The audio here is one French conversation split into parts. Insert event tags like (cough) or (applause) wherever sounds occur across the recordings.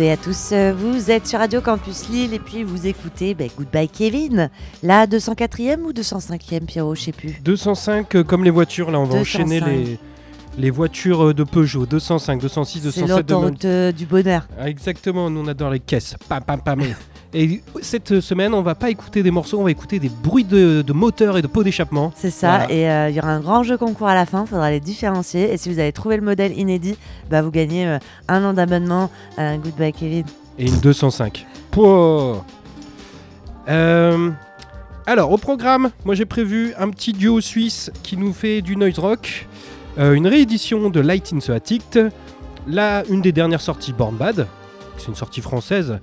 Et à tous, euh, vous êtes sur Radio Campus Lille et puis vous écoutez ben, Goodbye Kevin, la 204e ou 205e Pierrot, je sais plus. 205 euh, comme les voitures, là on va 205. enchaîner les, les voitures euh, de Peugeot, 205, 206, C'est 207 de l'autoroute euh, du bonheur. Ah, Exactement, nous on adore les caisses. Pam, pam, pam. Et cette semaine, on va pas écouter des morceaux, on va écouter des bruits de, de moteur et de pots d'échappement. C'est ça, Voilà. et euh, il y aura un grand jeu concours à la fin, il faudra les différencier. Et si vous avez trouvé le modèle inédit, bah, vous gagnez euh, un an d'abonnement à Goodbye Kevin. Et une 205. Pouah. Euh, alors, au programme, moi j'ai prévu un petit duo suisse qui nous fait du noise rock, euh, une réédition de Light in the Attic, là, une des dernières sorties Born Bad, c'est une sortie française.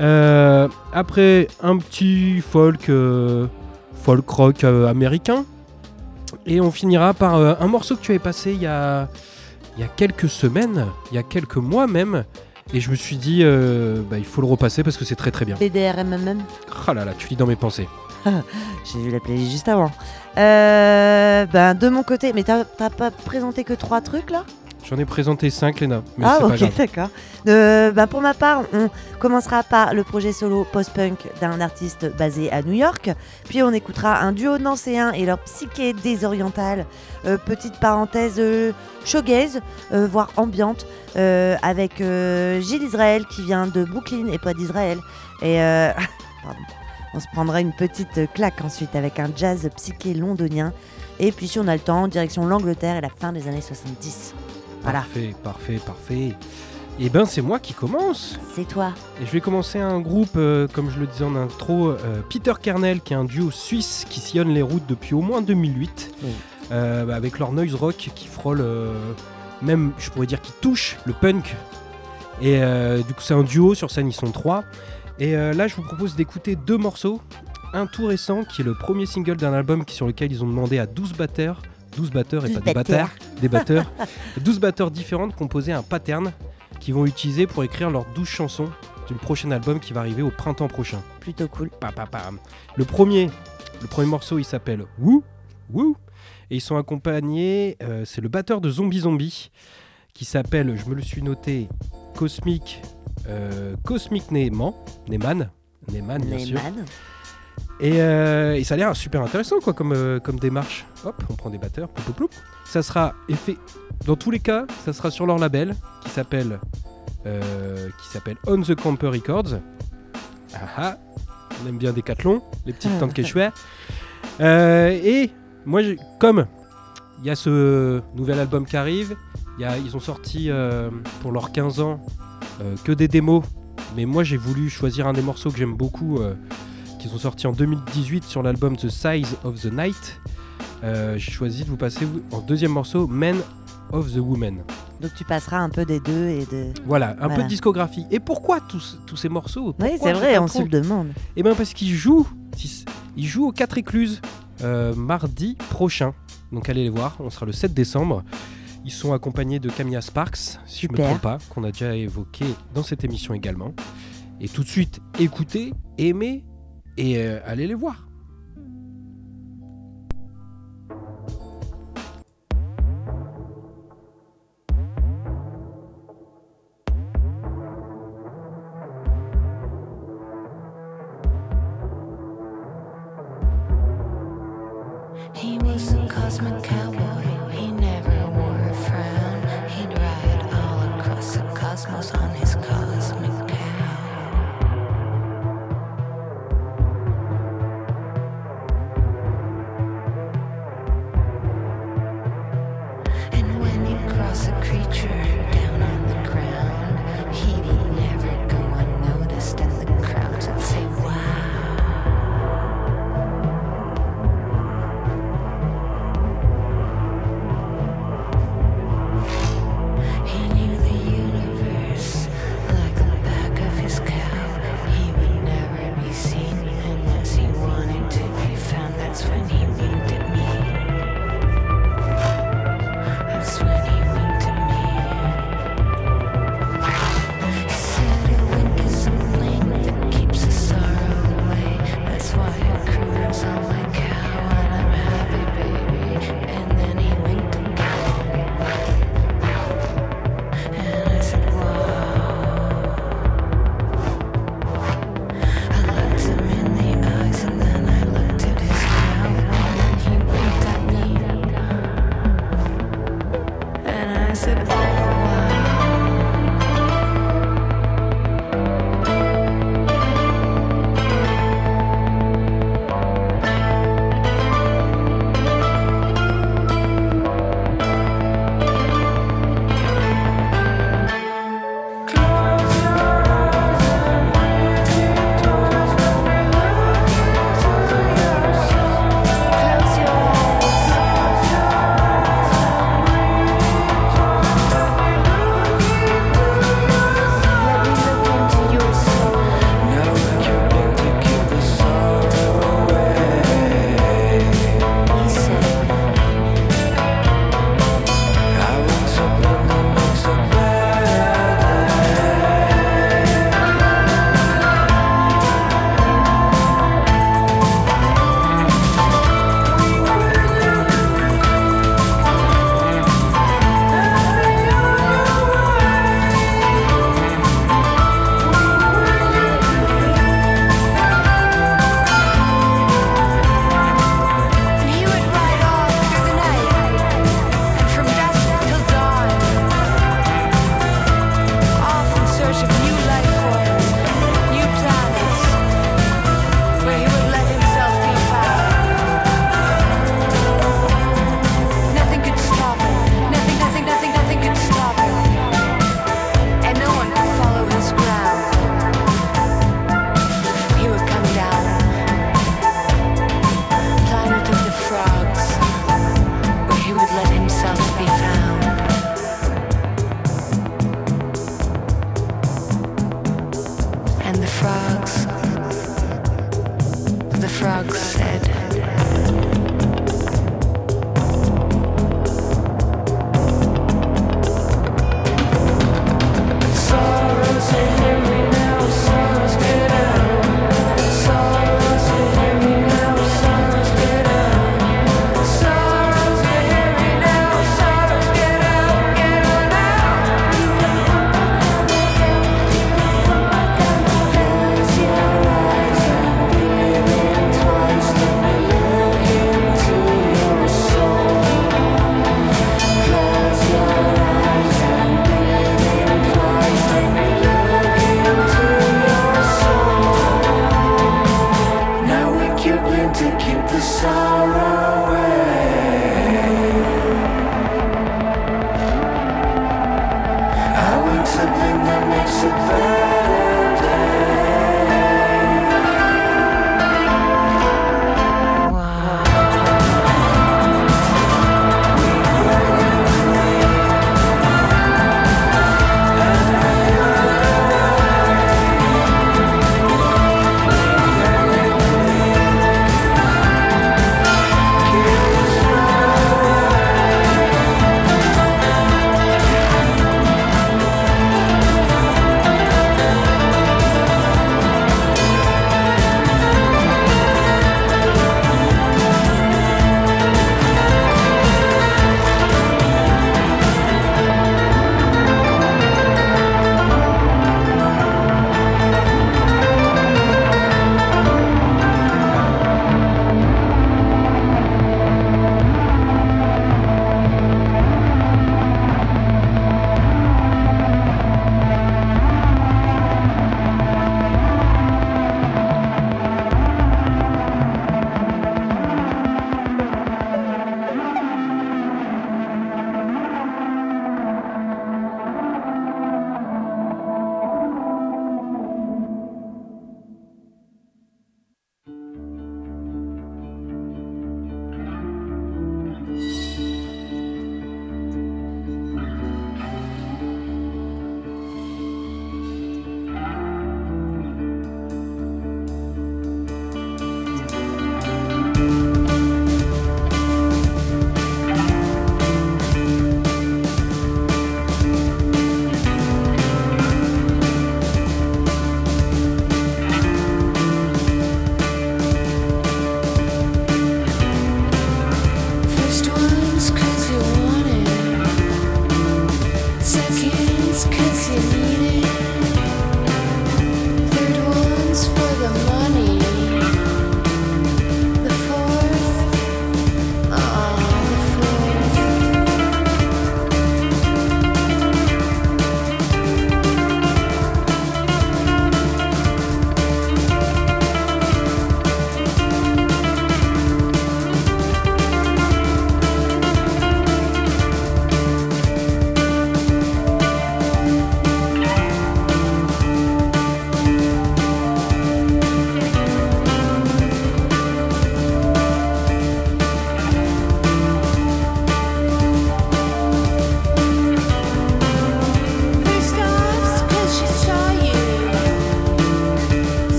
Euh, après, un petit folk, euh, folk rock euh, américain. Et on finira par un morceau que tu avais passé il y a, il y a quelques semaines, il y a quelques mois même. Et je me suis dit, bah, il faut le repasser parce que c'est très très bien. BDRMMM, Ah là là, tu lis dans mes pensées. (laughs) j'ai vu la playlist juste avant. Ben, de mon côté, mais t'as t'as pas présenté que trois trucs là? J'en ai présenté 5, Léna. Mais ah ok d'accord. Euh, bah, pour ma part, on commencera par le projet solo post-punk d'un artiste basé à New York. Puis on écoutera un duo nancéen et leur psyché désorientale. Euh, petite parenthèse euh, shoegaze, euh, voire ambiante, euh, avec Gilles Israël qui vient de Brooklyn et pas d'Israël. Et (laughs) pardon. on se prendra une petite claque ensuite avec un jazz psyché londonien. Et puis si on a le temps, direction l'Angleterre et la fin des années 70. Voilà, Parfait, parfait, parfait. Et ben c'est moi qui commence. c'est toi. Et je vais commencer un groupe, euh, comme je le disais en intro, euh, Peter Kernel, qui est un duo suisse qui sillonne les routes depuis au moins 2008, Oui. euh, bah, avec leur noise rock qui frôle, même je pourrais dire qui touche le punk. Et du coup c'est un duo, sur scène ils sont trois. Et là je vous propose d'écouter deux morceaux. Un tout récent qui est le premier single d'un album qui, sur lequel ils ont demandé à 12 batteurs, 12 batteurs et 12 pas des batteurs. des batteurs, (laughs) 12 batteurs différents de composer un pattern qu'ils vont utiliser pour écrire leurs 12 chansons du prochain album qui va arriver au printemps prochain. Plutôt cool. Pa. Le premier, le premier morceau, il s'appelle Woo, Woo, et ils sont accompagnés. euh, c'est le batteur de Zombie Zombie qui s'appelle, je me le suis noté, Cosmic, euh, Cosmic Neyman, Neyman, Neyman bien sûr. Et, euh, et ça a l'air super intéressant quoi comme, euh, comme démarche. Hop, on prend des batteurs, ploup, ploup, ploup. Ça sera effet. Dans tous les cas, ça sera sur leur label qui s'appelle euh, qui s'appelle On the Camper Records. Ah ah, on aime bien Decathlon, les petites tantes quechua. Euh, et moi, comme il y a ce nouvel album qui arrive, il y a- ils ont sorti pour leurs 15 ans que des démos. Mais moi, j'ai voulu choisir un des morceaux que j'aime beaucoup. Qui sont sortis en 2018 sur l'album The Size of the Night. Euh, J'ai choisi de vous passer en deuxième morceau Men of the Woman. Donc tu passeras un peu des deux et de. Voilà, un peu de discographie. Et pourquoi tous, tous ces morceaux? Oui, c'est vrai, on se le demande. Eh bien parce qu'ils jouent, ils jouent aux 4 écluses euh, mardi prochain. Donc allez les voir, on sera le 7 décembre. Ils sont accompagnés de Camilla Sparks, si je ne me trompe pas, qu'on a déjà évoqué dans cette émission également. Et tout de suite, écoutez, aimez et euh, allez les voir.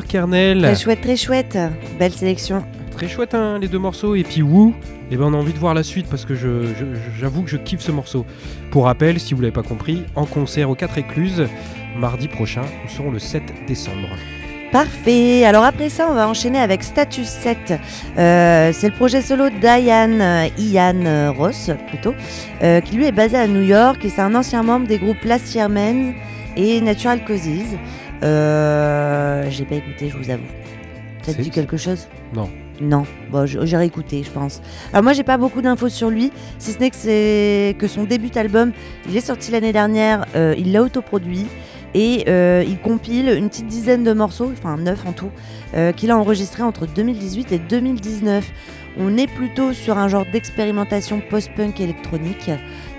Peter Kernel. Très chouette, très chouette. Belle sélection. Très chouette hein, les deux morceaux. Et puis Woo, eh ben, on a envie de voir la suite parce que je- je- j'avoue que je kiffe ce morceau. Pour rappel, si vous l'avez pas compris, en concert aux 4 écluses, mardi prochain, nous serons le 7 décembre. Parfait. Alors après ça, on va enchaîner avec Status 7. Euh, c'est le projet solo d'Ian euh, Ian euh, Ross, plutôt, euh, qui lui est basé à New York et c'est un ancien membre des groupes Last Year Men et Natural Causes. Euh, J'ai pas écouté, je vous avoue. Ça te dit quelque chose? Non. Non, bon, j- j'irai écouter, je pense. Alors moi, j'ai pas beaucoup d'infos sur lui, si ce n'est que c'est que son début album, il est sorti l'année dernière, euh, il l'a autoproduit et euh, il compile une petite dizaine de morceaux, enfin neuf en tout, euh, qu'il a enregistré entre 2018 et 2019. On est plutôt sur un genre d'expérimentation post-punk électronique.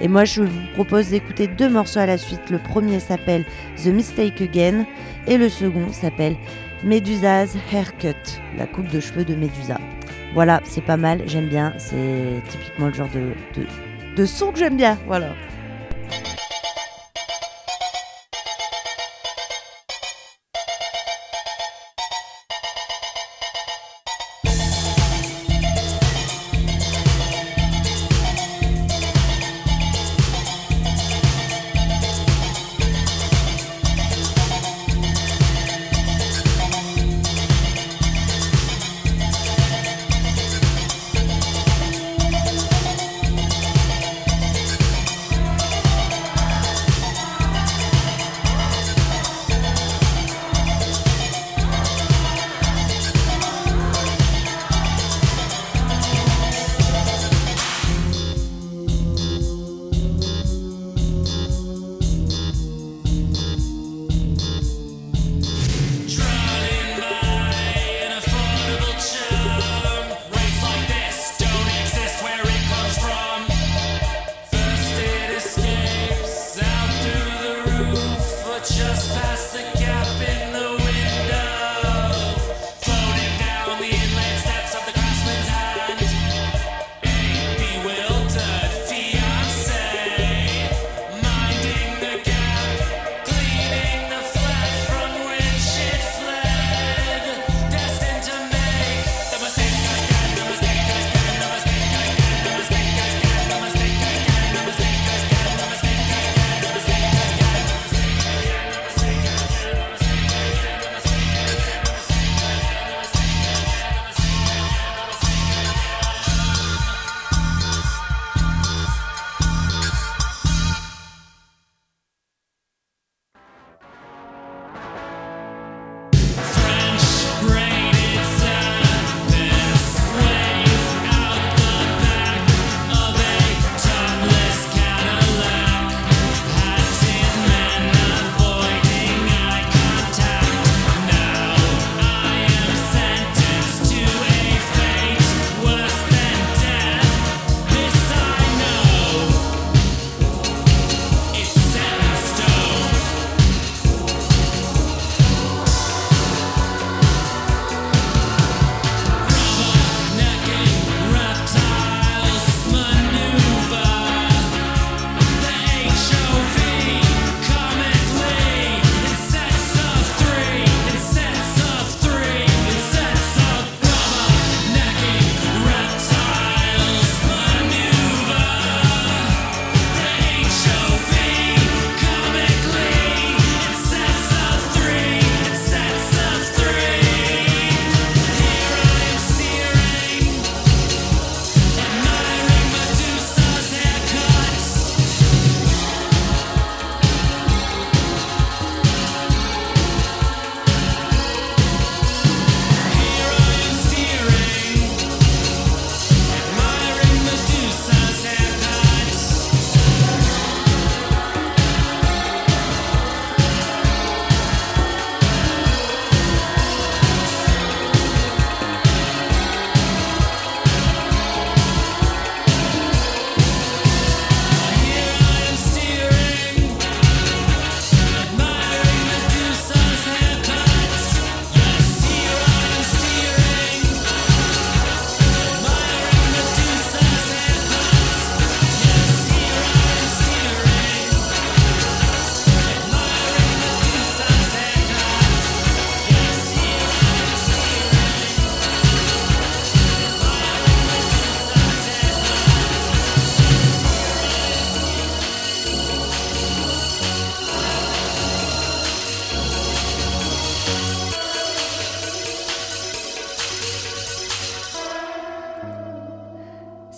Et moi, je vous propose d'écouter deux morceaux à la suite. Le premier s'appelle The Mistake Again et le second s'appelle Medusa's Haircut, la coupe de cheveux de Medusa. Voilà, c'est pas mal, j'aime bien. C'est typiquement le genre de, de, de son que j'aime bien. Voilà.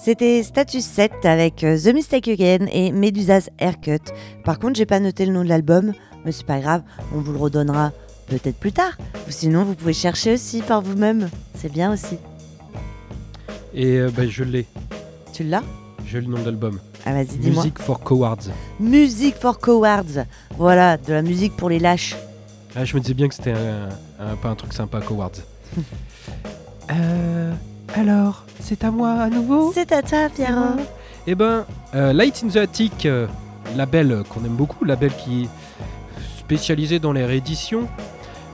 C'était Status 7 avec euh, The Mistake Again et Medusa's Haircut. Par contre, j'ai pas noté le nom de l'album, mais c'est pas grave, on vous le redonnera peut-être plus tard. Ou sinon, vous pouvez chercher aussi par vous-même. C'est bien aussi. Et euh, bah, je l'ai. Tu l'as? J'ai le nom de l'album. Ah, vas-y, dis-moi. Music for Cowards. Music for Cowards. Voilà, de la musique pour les lâches. Ah, je me disais bien que c'était un, un- pas un truc sympa, Cowards. (laughs) euh, alors, c'est à moi à nouveau C'est à toi, Pierrot. Eh ben, euh, Light in the Attic, euh, label qu'on aime beaucoup, label qui est spécialisé dans les rééditions,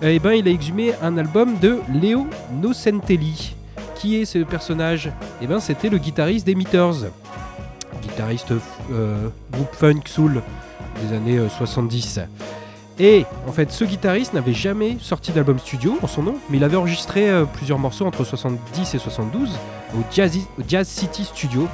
euh, eh ben, il a exhumé un album de Leo Nocentelli. Qui est ce personnage? Eh ben, c'était le guitariste des Meters, guitariste euh, groupe funk soul des années euh, 70. Et en fait, ce guitariste n'avait jamais sorti d'album studio en son nom, mais il avait enregistré euh, plusieurs morceaux entre 70 et 72 au Jazz, au Jazz City Studio.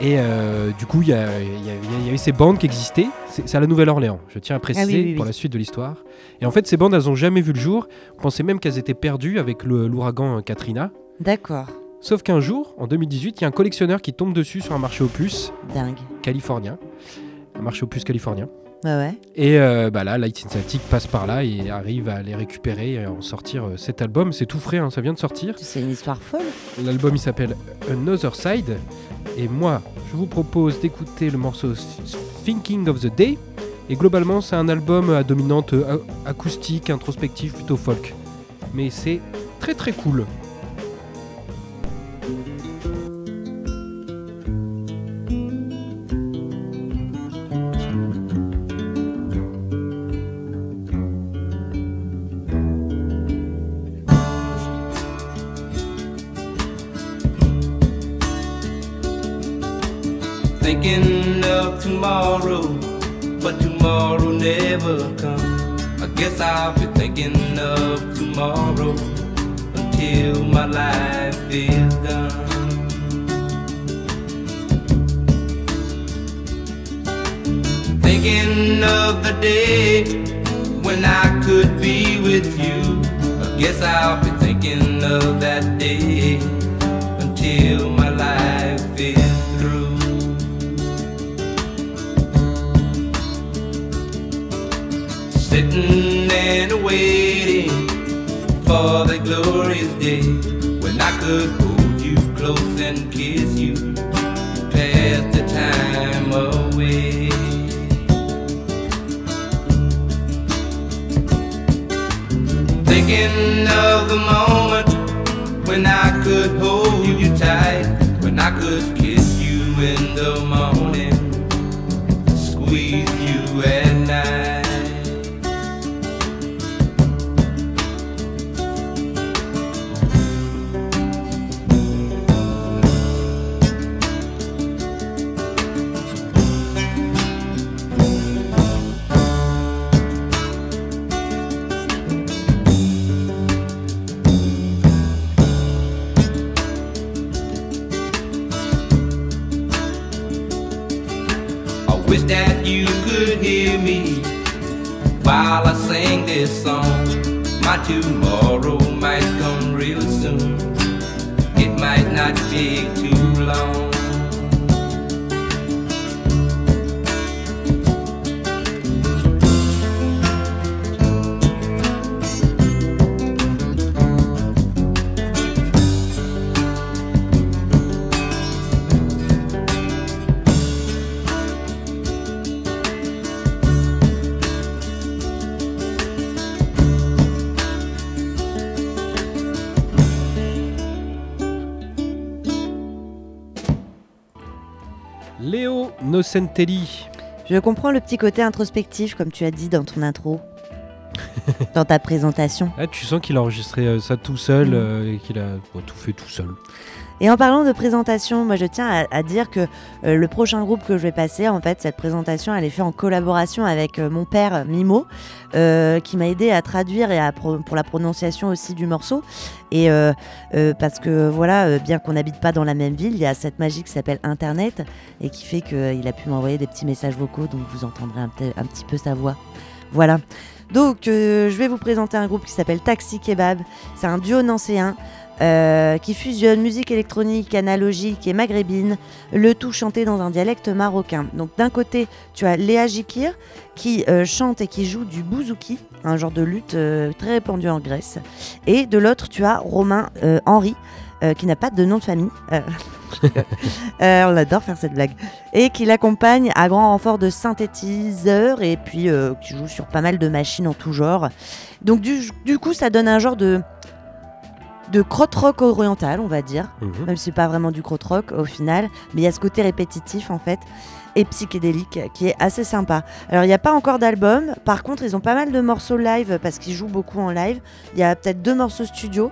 Et euh, du coup, il y, a- il y a- y avait ces bandes qui existaient. C'est à la Nouvelle-Orléans, je tiens à préciser Ah oui, oui, oui. pour la suite de l'histoire. Et en fait, ces bandes, elles n'ont jamais vu le jour. On pensait même qu'elles étaient perdues avec l'ouragan Katrina. D'accord. Sauf qu'un jour, en 2018, il y a un collectionneur qui tombe dessus sur un marché puces Dingue. californien. Un marché puces californien. Ouais. Et euh, bah là, Light Synthetic passe par là et arrive à les récupérer et à en sortir euh, cet album. C'est tout frais, hein, ça vient de sortir. C'est une histoire folle. L'album il s'appelle Another Side. Et moi, je vous propose d'écouter le morceau Thinking of the Day. Et globalement, c'est un album à dominante euh, acoustique, introspective, plutôt folk. Mais c'est très très cool. Guess I'll be thinking of tomorrow until my life is done. Thinking of the day when I could be with you. I guess I'll be thinking of that day And waiting for the glorious day when I could hold you close and kiss you, pass the time away. Thinking of the moment when I could hold you tight, when I could kiss you in the morning, song. My tomorrow might come real soon. It might not take too Je comprends le petit côté introspectif, comme tu as dit dans ton intro. (laughs) dans ta présentation. Ah, tu sens qu'il a enregistré euh, ça tout seul Mm. euh, et qu'il a bon, tout fait tout seul. Et en parlant de présentation, moi je tiens à, dire que euh, le prochain groupe que je vais passer, en fait, cette présentation, elle est faite en collaboration avec euh, mon père Mimo, euh, qui m'a aidé à traduire et à pour la prononciation aussi du morceau. Et parce que voilà, bien qu'on n'habite pas dans la même ville, il y a cette magie qui s'appelle Internet et qui fait qu'il a pu m'envoyer des petits messages vocaux, donc vous entendrez un, petit- peu sa voix. Voilà. Donc, je vais vous présenter un groupe qui s'appelle Taxi Kebab. C'est un duo nancéen. Euh, qui fusionne musique électronique, analogique et maghrébine, le tout chanté dans un dialecte marocain. Donc d'un côté, tu as Léa Jikir qui euh, chante et qui joue du bouzouki, un genre de lutte euh, très répandu en Grèce. Et de l'autre, tu as Romain Henry, qui n'a pas de nom de famille. (laughs) On adore faire cette blague. Et qui l'accompagne à grand renfort de synthétiseurs et puis qui joue sur pas mal de machines en tout genre. Donc du coup, ça donne un genre de de crotte-rock oriental, on va dire, Mhm. même si c'est pas vraiment du crotte-rock au final, mais il y a ce côté répétitif en fait et psychédélique qui est assez sympa. Alors il n'y a pas encore d'album, par contre ils ont pas mal de morceaux live parce qu'ils jouent beaucoup en live. Il y a peut-être deux morceaux studio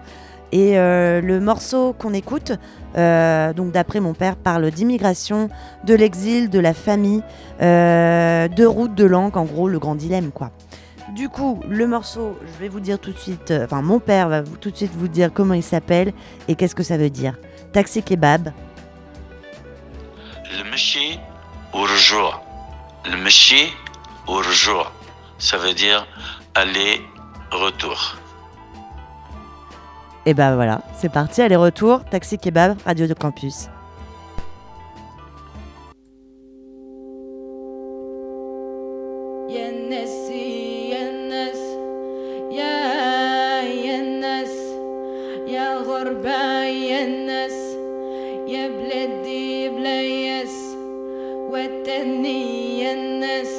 et euh, le morceau qu'on écoute, euh, donc d'après mon père, parle d'immigration, de l'exil, de la famille, euh, de route, de langue, en gros le grand dilemme quoi. Du coup, le morceau, je vais vous dire tout de suite, euh, enfin mon père va tout de suite vous dire comment il s'appelle et qu'est-ce que ça veut dire. Taxi kebab. Le machi ou Le machi ou Ça veut dire aller-retour. Et ben voilà, c'est parti, aller-retour, taxi kebab, radio de campus. يا غربة يا الناس يا بلادي بلا ياس يا الناس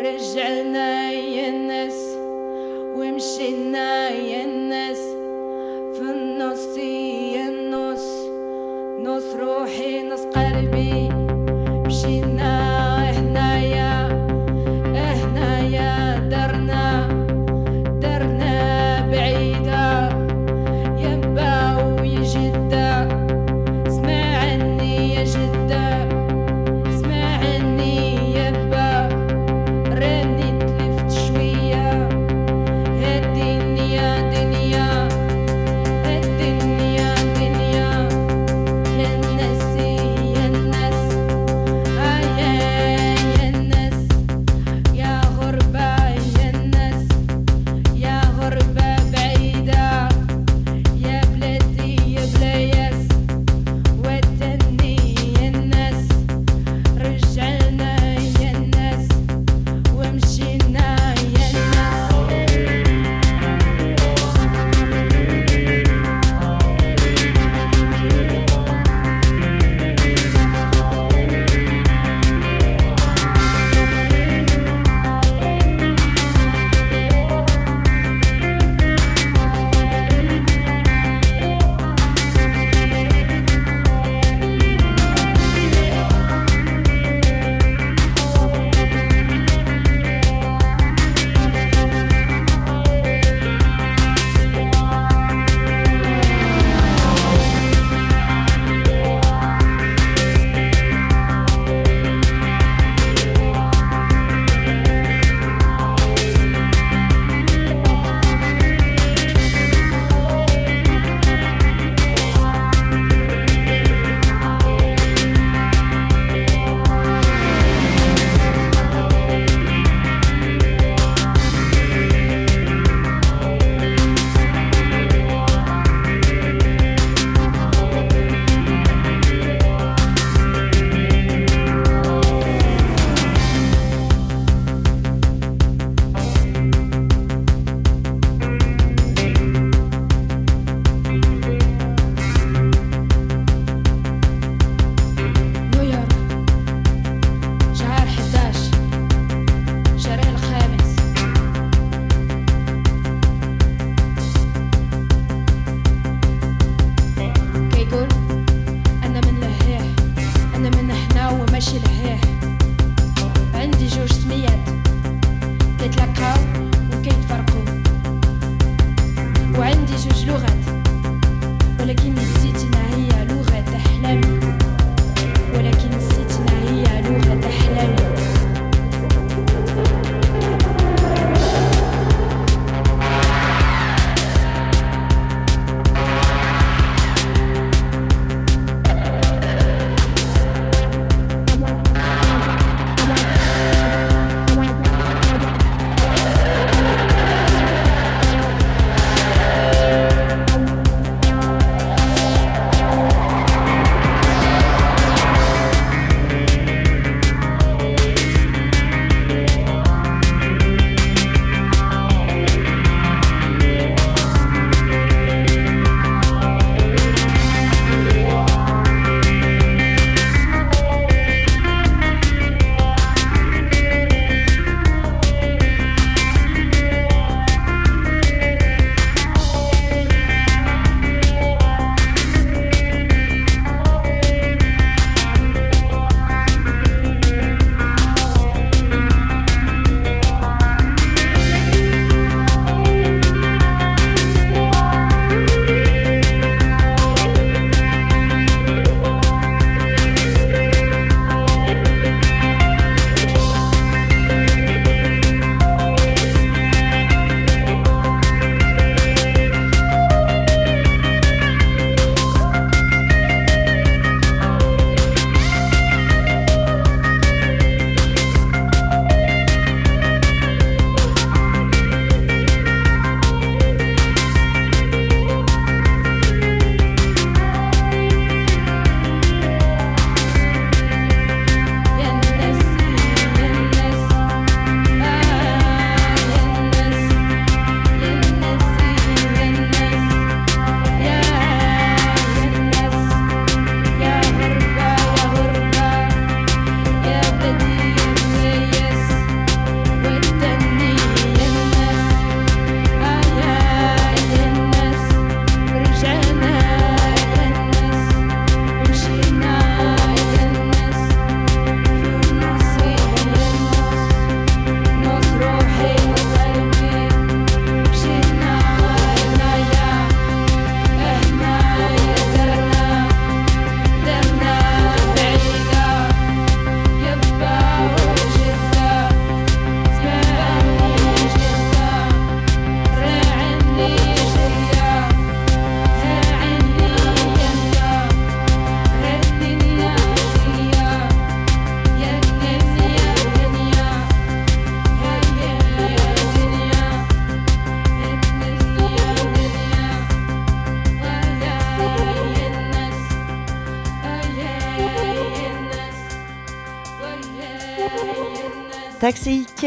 رجعنا يا الناس ومشينا يا الناس في النص يا النص نص روحي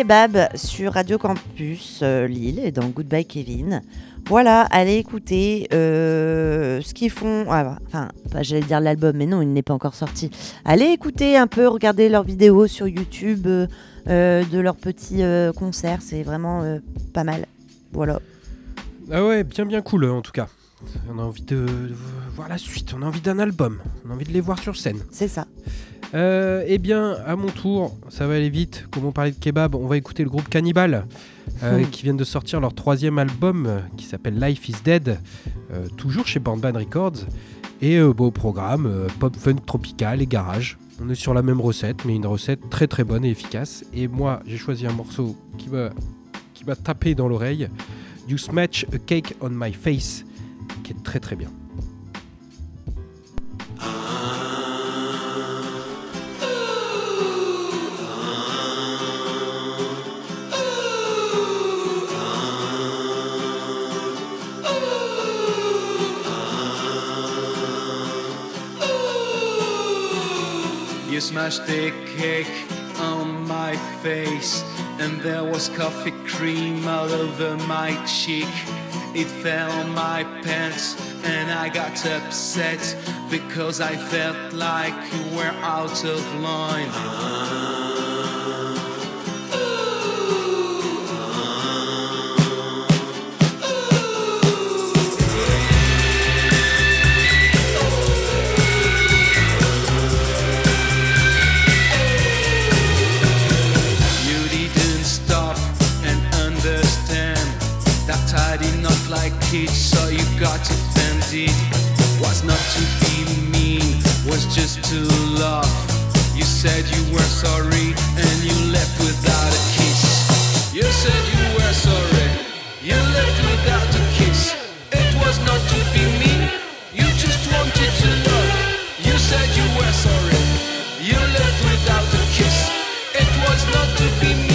Kebab sur Radio Campus euh, Lille et dans Goodbye Kevin. Voilà, allez écouter euh, ce qu'ils font. ah, Enfin, pas j'allais dire l'album, mais non, il n'est pas encore sorti. Allez écouter un peu, regarder leurs vidéos sur YouTube euh, de leurs petits concerts. C'est vraiment pas mal. Voilà. Ah ouais, bien bien cool en tout cas. On a envie de, de voir la suite, on a envie d'un album, on a envie de les voir sur scène. C'est ça. Euh, eh bien, à mon tour, ça va aller vite. Comme on parlait de kebab, on va écouter le groupe Cannibal, euh, Hmm. qui viennent de sortir leur troisième album, euh, qui s'appelle Life is Dead, euh, toujours chez Bandban Records. Et euh, bon, au programme, pop funk tropical et garage. On est sur la même recette, mais une recette très très bonne et efficace. Et moi, j'ai choisi un morceau qui m'a qui m'a tapé dans l'oreille, You Smash a Cake on My Face, qui est très très bien. You smashed a cake on my face, and there was coffee cream all over my cheek. It fell on my pants, and I got upset because I felt like you were out of line. So you got offended. Was not to be mean, was just to laugh. You said you were sorry and you left without a kiss. You said you were sorry, you left without a kiss. It was not to be mean, you just wanted to love. You said you were sorry, you left without a kiss. It was not to be mean,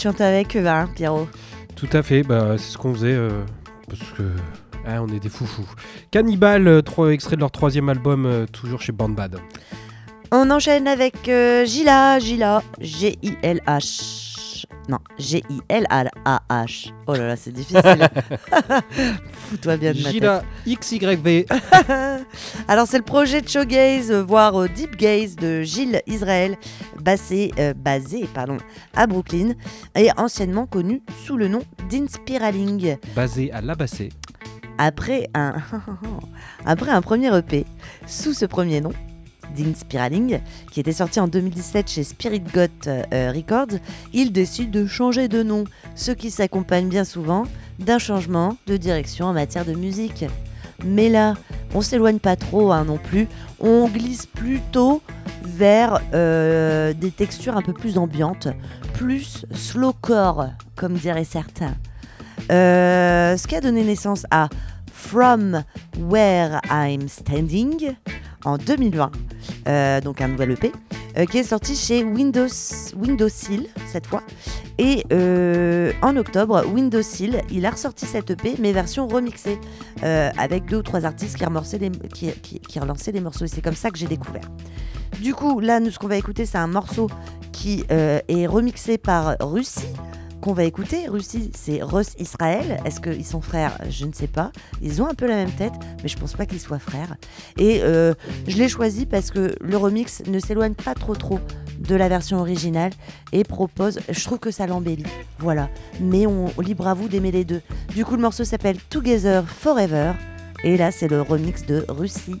de chanter avec eux, hein, Pierrot. Tout à fait, bah, c'est ce qu'on faisait euh, parce que ah, on est des foufous. Cannibal, euh, trois extraits de leur troisième album, euh, toujours chez Bandbad. On enchaîne avec Gila, Gila, G-I-L-H. Non, G-I-L-A-H. Oh là là, c'est difficile. (laughs) Fous-toi bien de ma tête. Gila (laughs) XYV. Alors c'est le projet de showgaze, euh, voire euh, deep gaze de Gilles Israël, basé, euh, basé pardon, à Brooklyn, et anciennement connu sous le nom d'Inspiraling. basé à Labassé. Après un, (laughs) après un premier EP sous ce premier nom, d'Inspiraling, qui était sorti en 2017 chez Spirit God euh, Records, il décide de changer de nom, ce qui s'accompagne bien souvent d'un changement de direction en matière de musique. Mais là, on s'éloigne pas trop hein, non plus, on glisse plutôt vers euh, des textures un peu plus ambiantes, plus slowcore, comme diraient certains. Euh, ce qui a donné naissance à From Where I'm Standing en 2020, euh, donc un nouvel EP, euh, qui est sorti chez Windows, Windowsill cette fois. Et euh, en octobre, Windowsill, il a ressorti cette EP, mais version remixée, avec deux ou trois artistes qui qui- qui relançaient les morceaux. Et c'est comme ça que j'ai découvert. Du coup, là, nous, ce qu'on va écouter, c'est un morceau qui est remixé par Russie qu'on va écouter. Russie, c'est Russ Israël. Est-ce qu'ils sont frères? Je ne sais pas. Ils ont un peu la même tête, mais je pense pas qu'ils soient frères. Et euh, je l'ai choisi parce que le remix ne s'éloigne pas trop trop de la version originale et propose, je trouve que ça l'embellit. Voilà. Mais on libre à vous d'aimer les deux. Du coup, le morceau s'appelle Together Forever. Et là, c'est le remix de Russie.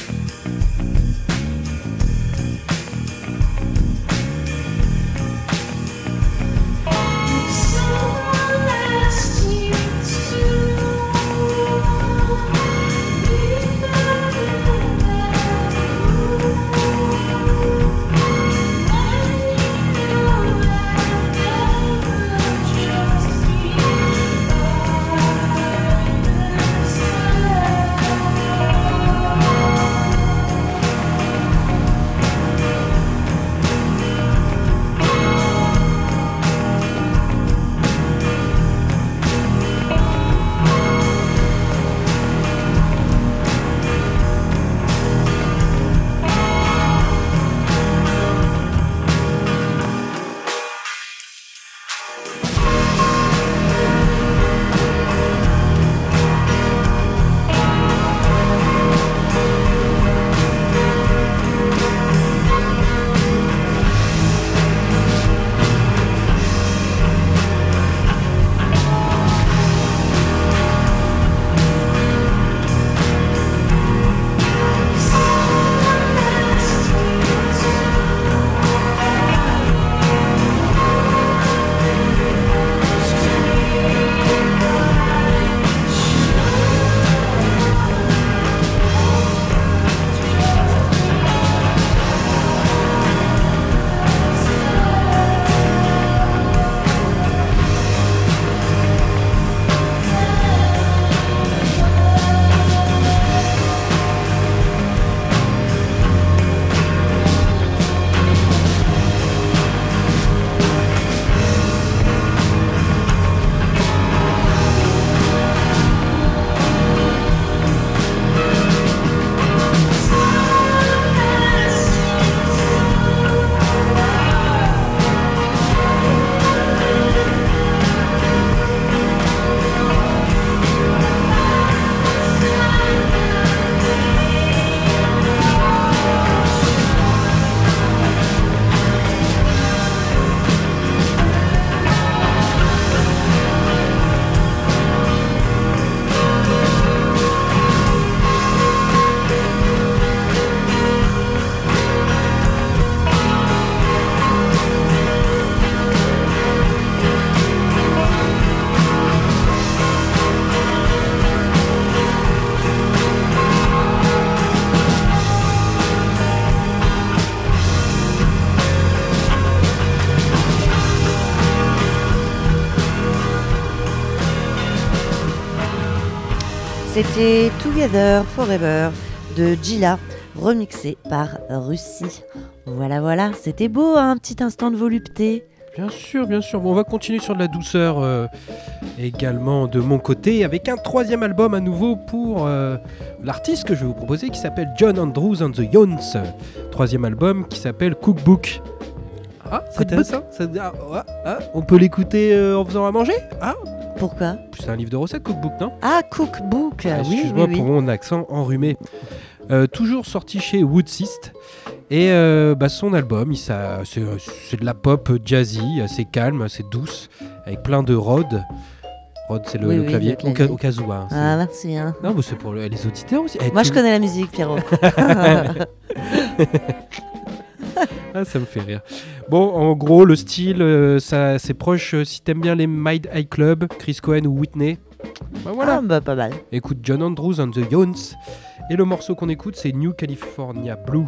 C'était Together Forever de Gila, remixé par Russie. Voilà, voilà, c'était beau, hein, un petit instant de volupté. Bien sûr, bien sûr. Bon, on va continuer sur de la douceur euh, également de mon côté avec un troisième album à nouveau pour euh, l'artiste que je vais vous proposer qui s'appelle John Andrews and the Yons. Troisième album qui s'appelle Cookbook. Ah, intéressant. Ça- ah, ah, ah, on peut l'écouter euh, en faisant à manger? Ah, Pourquoi c'est un livre de recettes, Cookbook, non Ah, Cookbook. Ah, oui, oui, Excuse-moi oui. pour mon accent enrhumé. Euh, toujours sorti chez Woodsist. Et euh, bah, son album, c'est de la pop jazzy, assez calme, assez douce, avec plein de Rod. Rod, c'est le, Oui, le oui, clavier, le au, ca- clavier. au cas où. hein, Ah, merci. hein. Non, mais c'est pour le- les auditeurs aussi. Eh, Moi, tu- je connais la musique, Pierrot. (laughs) (laughs) (laughs) Ah, ça me fait rire. Bon, en gros, le style, euh, ça, c'est proche. euh, si t'aimes bien les Mide High Club, Chris Cohen ou Whitney, bah voilà. Ah, bah, pas mal. Écoute John Andrews and the Yons. Et le morceau qu'on écoute, c'est New California Blue.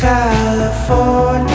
California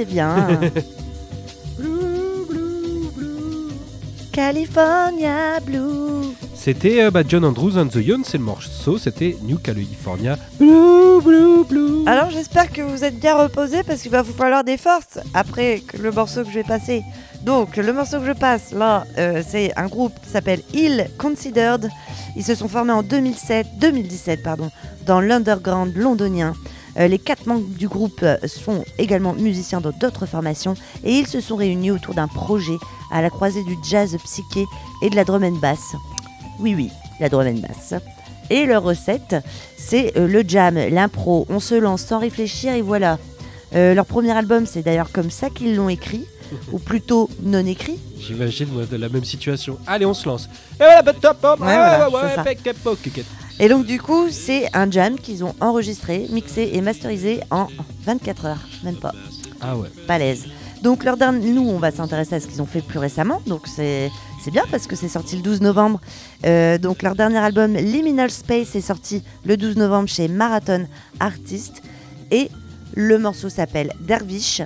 c'était bien. Blue, blue, blue. California Blue. C'était euh, bah, John Andrews and the Young, c'est le morceau, c'était New California. Blue, blue, blue. Alors j'espère que vous êtes bien reposés parce qu'il va vous falloir des forces après le morceau que je vais passer. Donc le morceau que je passe là, euh, c'est un groupe qui s'appelle Ill Considered. Ils se sont formés en 2007, 2017 pardon, dans l'underground londonien. Euh, les quatre membres du groupe euh, sont également musiciens dans d'autres formations et ils se sont réunis autour d'un projet à la croisée du jazz psyché et de la drum and bass. Oui oui, la drum and bass. Et leur recette, c'est euh, le jam, l'impro. On se lance sans réfléchir et voilà. Euh, leur premier album, c'est d'ailleurs comme ça qu'ils l'ont écrit, (laughs) ou plutôt non écrit. J'imagine moi de la même situation. Allez, on se lance. Et voilà, top, hop, Ouais, ouais, voilà, ouais, Et donc du coup, c'est un jam qu'ils ont enregistré, mixé et masterisé en 24 heures, même pas. Ah ouais. Balèze. Donc leur dernier, nous, on va s'intéresser à ce qu'ils ont fait plus récemment. Donc c'est c'est bien parce que c'est sorti le 12 novembre. Euh, donc leur dernier album Liminal Space est sorti le 12 novembre chez Marathon Artist et le morceau s'appelle Dervish.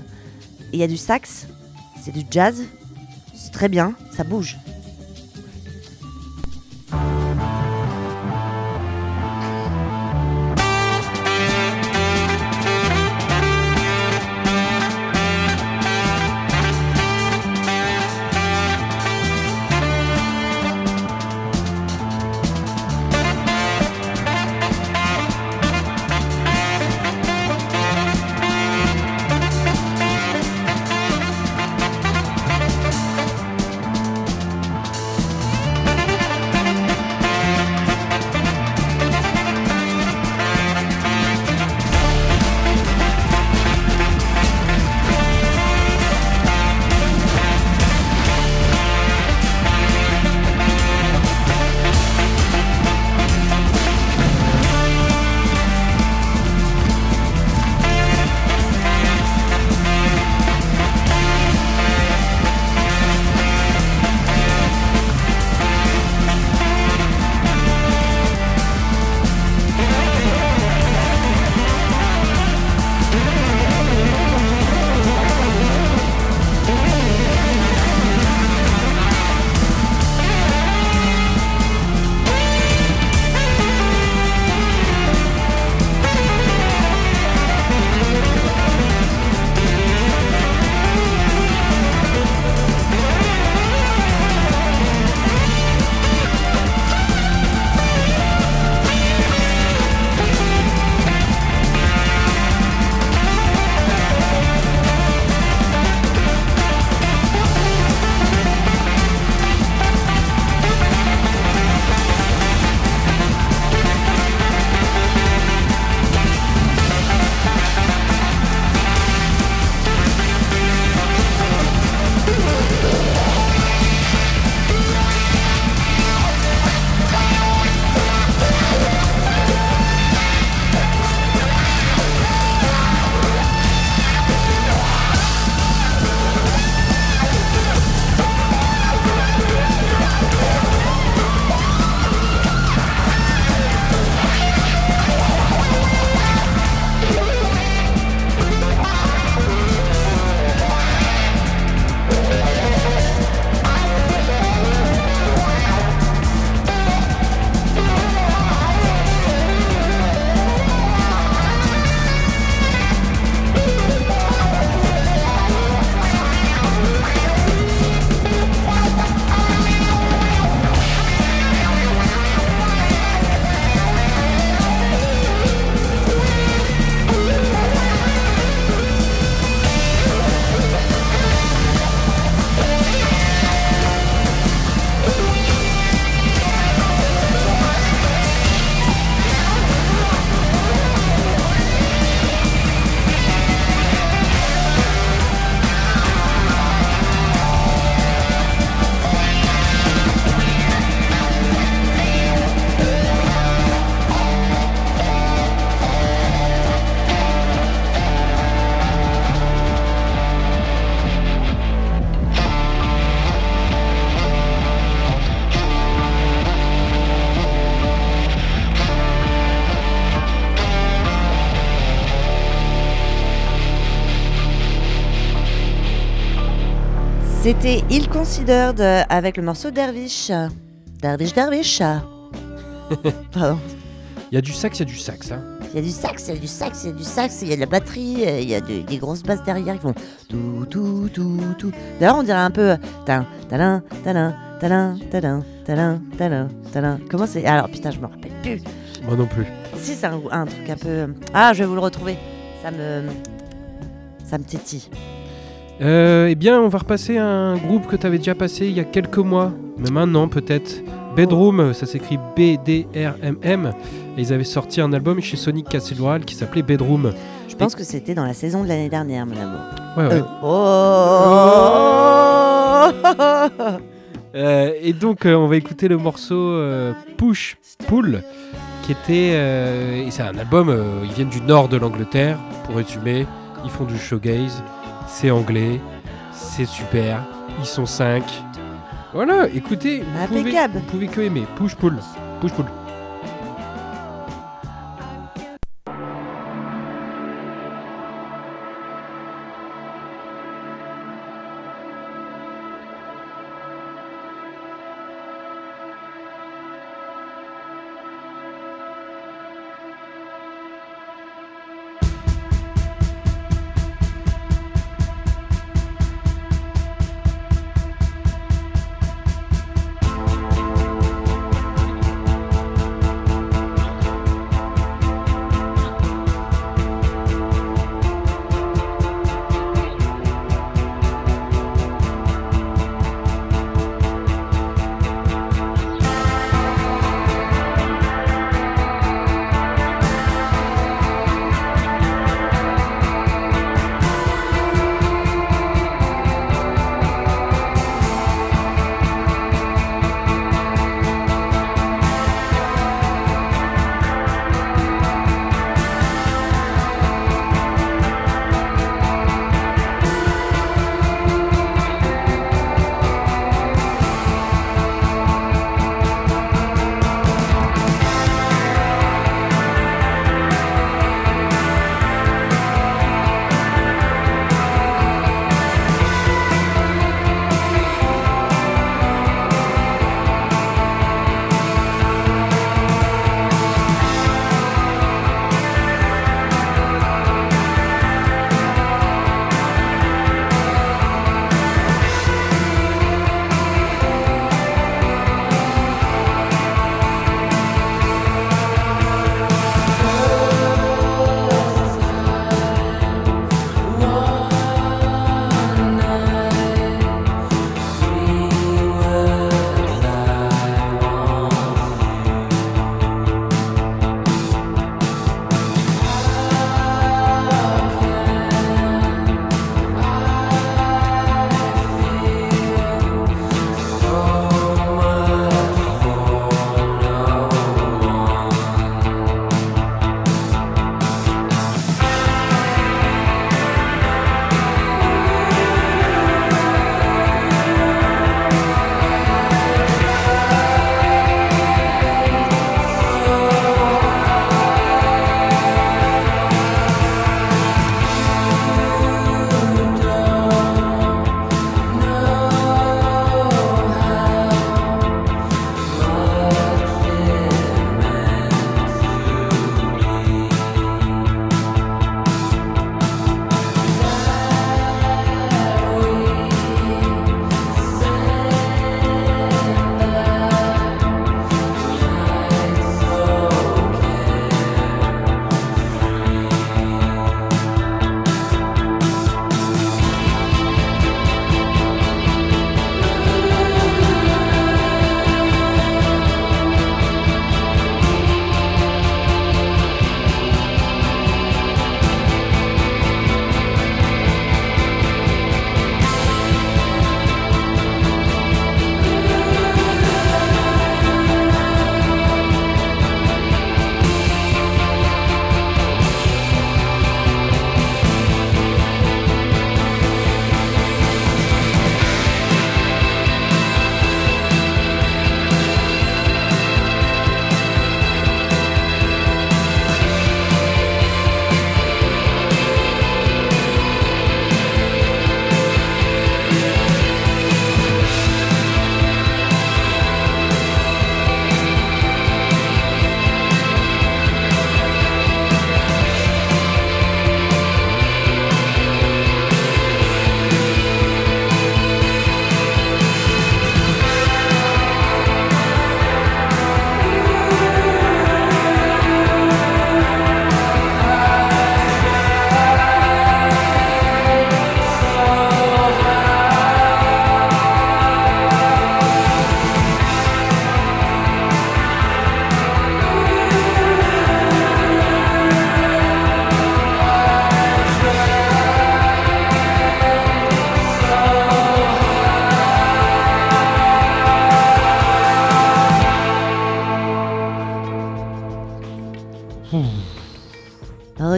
Il y a du sax, c'est du jazz, c'est très bien, ça bouge. C'était Il Considered euh, avec le morceau Dervish. Derviche, derviche. (laughs) Pardon. Il y a du sax, il y a du sax. Hein. Il y a du sax, il y a du sax, il y a du sax, il y a de la batterie, euh, il y a de- des grosses basses derrière qui font tout, tout, tout, tout. D'ailleurs, on dirait un peu. euh, Talin, talin, talin, talin, talin, talin, talin, talin. Comment c'est? Alors, putain, je me rappelle plus. Moi non plus. Si, c'est un, un truc un peu. Ah, je vais vous le retrouver. Ça me. Ça me tétille. Euh, eh bien, on va repasser à un groupe que tu avais déjà passé il y a quelques mois, mais maintenant peut-être. Bedroom, ça s'écrit B-D-R-M-M. Et ils avaient sorti un album chez Sonic Cathedral qui s'appelait Bedroom. Je pense que c'était dans la saison de l'année dernière, mon amour. Ouais, ouais. Euh, oh (laughs) Euh, et donc, on va écouter le morceau Push Pull, qui était. et c'est un album, ils viennent du nord de l'Angleterre, pour résumer. Ils font du shoegaze, c'est anglais, c'est super. Ils sont 5. Voilà, écoutez, vous pouvez, vous pouvez que aimer. Push Pull.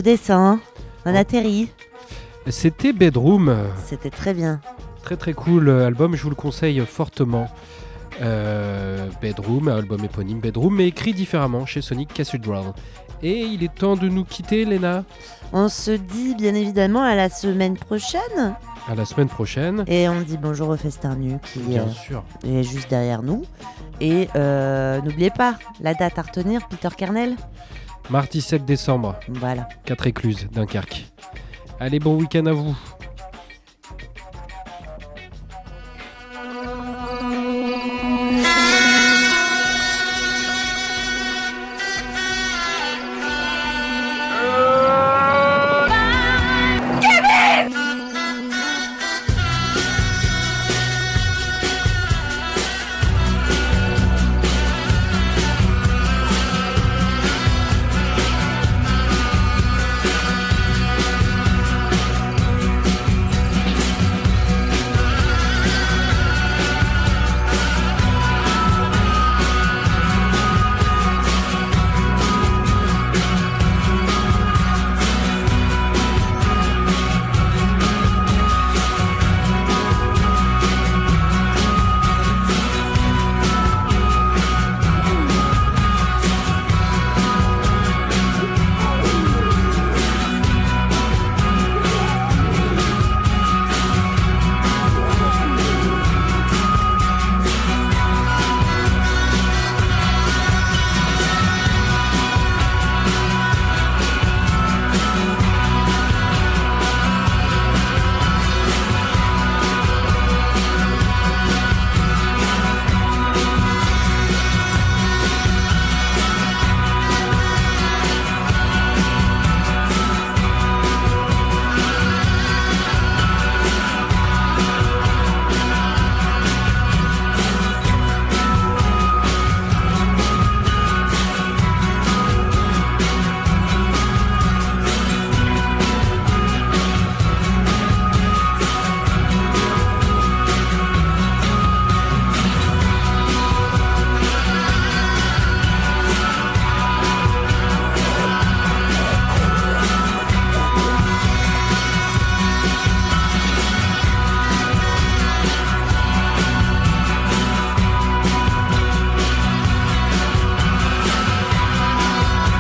On redescend, on Oh. atterrit. C'était Bedroom. C'était très bien. Très très cool euh, album, je vous le conseille fortement. Euh, Bedroom, album éponyme Bedroom, mais écrit différemment chez Sonic Cathedral. Et il est temps de nous quitter, Léna. On se dit bien évidemment à la semaine prochaine. À la semaine prochaine. Et on dit bonjour au Festarnu qui Bien euh, sûr. est juste derrière nous. Et euh, n'oubliez pas, la date à retenir, Peter Kernel. Mardi 7 décembre, Voilà. 4 écluses, Dunkerque. Allez, bon week-end à vous.